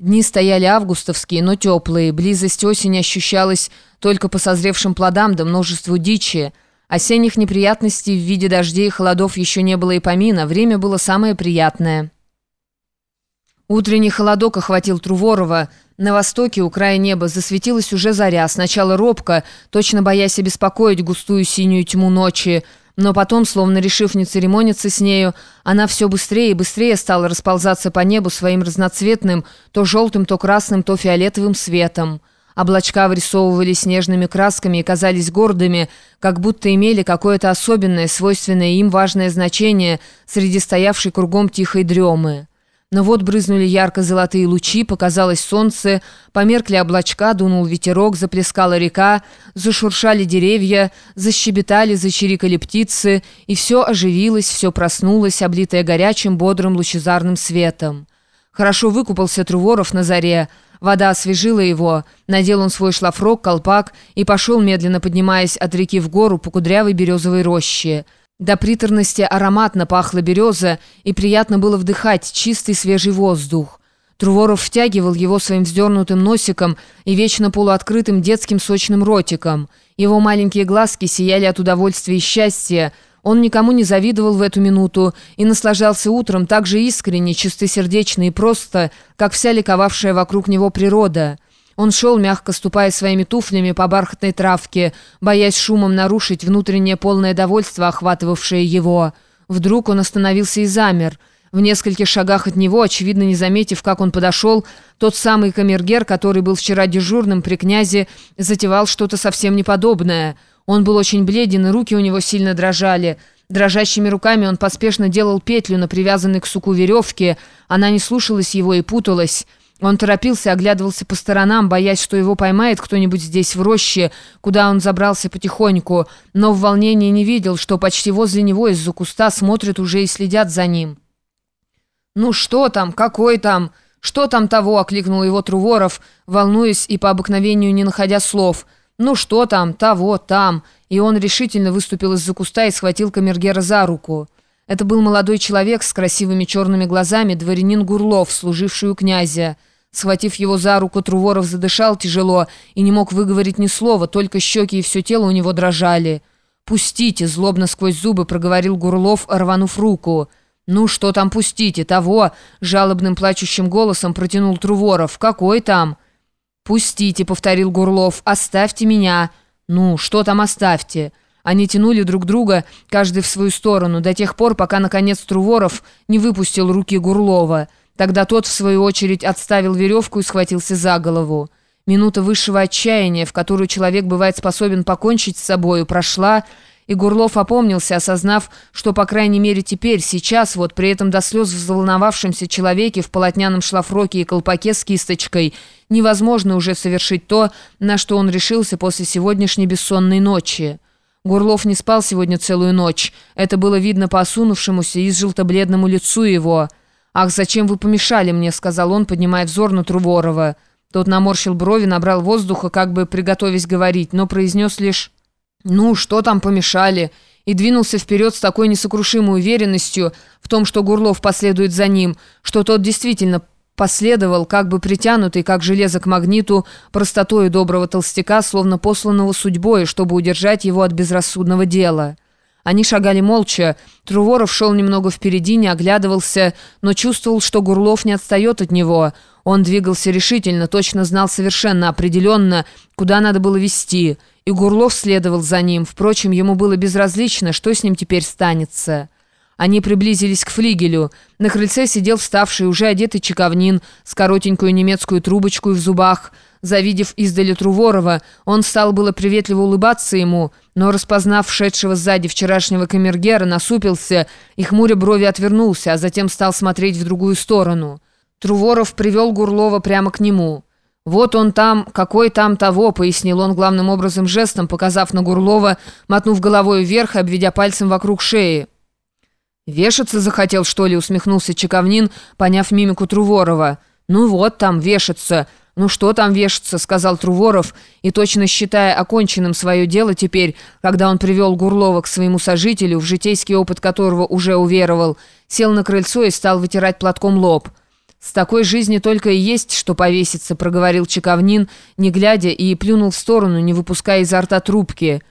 Дни стояли августовские, но теплые. Близость осени ощущалась только по созревшим плодам да множеству дичи. Осенних неприятностей в виде дождей и холодов еще не было и помина. Время было самое приятное. Утренний холодок охватил Труворова. На востоке, у края неба, засветилась уже заря. Сначала робко, точно боясь обеспокоить густую синюю тьму ночи, но потом, словно решив не церемониться с нею, она все быстрее и быстрее стала расползаться по небу своим разноцветным, то желтым, то красным, то фиолетовым светом. Облачка вырисовывались снежными красками и казались гордыми, как будто имели какое-то особенное, свойственное им важное значение среди стоявшей кругом тихой дремы. Но вот брызнули ярко-золотые лучи, показалось солнце, померкли облачка, дунул ветерок, заплескала река, зашуршали деревья, защебетали, зачирикали птицы, и все оживилось, все проснулось, облитое горячим, бодрым, лучезарным светом. Хорошо выкупался Труворов на заре, вода освежила его, надел он свой шлафрок, колпак и пошел, медленно поднимаясь от реки в гору по кудрявой березовой роще – до приторности ароматно пахла береза, и приятно было вдыхать чистый свежий воздух. Труворов втягивал его своим вздернутым носиком и вечно полуоткрытым детским сочным ротиком. Его маленькие глазки сияли от удовольствия и счастья. Он никому не завидовал в эту минуту и наслаждался утром так же искренне, чистосердечно и просто, как вся ликовавшая вокруг него природа. Он шел, мягко ступая своими туфлями по бархатной травке, боясь шумом нарушить внутреннее полное довольство, охватывавшее его. Вдруг он остановился и замер. В нескольких шагах от него, очевидно не заметив, как он подошел, тот самый камергер, который был вчера дежурным при князе, затевал что-то совсем неподобное. Он был очень бледен, и руки у него сильно дрожали. Дрожащими руками он поспешно делал петлю на привязанной к суку веревке. Она не слушалась его и путалась. Он торопился, оглядывался по сторонам, боясь, что его поймает кто-нибудь здесь в роще, куда он забрался потихоньку, но в волнении не видел, что почти возле него из-за куста смотрят уже и следят за ним. «Ну что там? Какой там? Что там того?» — окликнул его Труворов, волнуясь и по обыкновению не находя слов. «Ну что там? Того, там!» И он решительно выступил из-за куста и схватил камергера за руку. Это был молодой человек с красивыми черными глазами, дворянин Гурлов, служивший у князя. Схватив его за руку, Труворов задышал тяжело и не мог выговорить ни слова, только щеки и все тело у него дрожали. «Пустите!» — злобно сквозь зубы проговорил Гурлов, рванув руку. «Ну, что там пустите? Того!» — жалобным плачущим голосом протянул Труворов. «Какой там?» «Пустите!» — повторил Гурлов. «Оставьте меня!» «Ну, что там оставьте?» Они тянули друг друга, каждый в свою сторону, до тех пор, пока, наконец, Труворов не выпустил руки Гурлова. Тогда тот, в свою очередь, отставил веревку и схватился за голову. Минута высшего отчаяния, в которую человек бывает способен покончить с собою, прошла, и Гурлов опомнился, осознав, что, по крайней мере, теперь, сейчас, вот при этом до слез взволновавшемся человеке в полотняном шлафроке и колпаке с кисточкой, невозможно уже совершить то, на что он решился после сегодняшней бессонной ночи. Гурлов не спал сегодня целую ночь. Это было видно по осунувшемуся и желто-бледному лицу его – «Ах, зачем вы помешали мне?» — сказал он, поднимая взор на Труворова. Тот наморщил брови, набрал воздуха, как бы приготовясь говорить, но произнес лишь «Ну, что там помешали?» и двинулся вперед с такой несокрушимой уверенностью в том, что Гурлов последует за ним, что тот действительно последовал, как бы притянутый, как железо к магниту, простотой доброго толстяка, словно посланного судьбой, чтобы удержать его от безрассудного дела. Они шагали молча. Труворов шел немного впереди, не оглядывался, но чувствовал, что Гурлов не отстает от него. Он двигался решительно, точно знал совершенно определенно, куда надо было вести. И Гурлов следовал за ним. Впрочем, ему было безразлично, что с ним теперь станется. Они приблизились к флигелю. На крыльце сидел вставший, уже одетый чековнин, с коротенькую немецкую трубочку в зубах. Завидев издали Труворова, он стал было приветливо улыбаться ему, но, распознав шедшего сзади вчерашнего камергера, насупился и хмуря брови отвернулся, а затем стал смотреть в другую сторону. Труворов привел Гурлова прямо к нему. «Вот он там, какой там того», — пояснил он главным образом жестом, показав на Гурлова, мотнув головой вверх и обведя пальцем вокруг шеи. «Вешаться захотел, что ли?» — усмехнулся Чековнин, поняв мимику Труворова. «Ну вот там, вешаться. Ну что там вешаться?» — сказал Труворов, и точно считая оконченным свое дело теперь, когда он привел Гурлова к своему сожителю, в житейский опыт которого уже уверовал, сел на крыльцо и стал вытирать платком лоб. «С такой жизни только и есть, что повеситься», — проговорил Чековнин, не глядя, и плюнул в сторону, не выпуская изо рта трубки.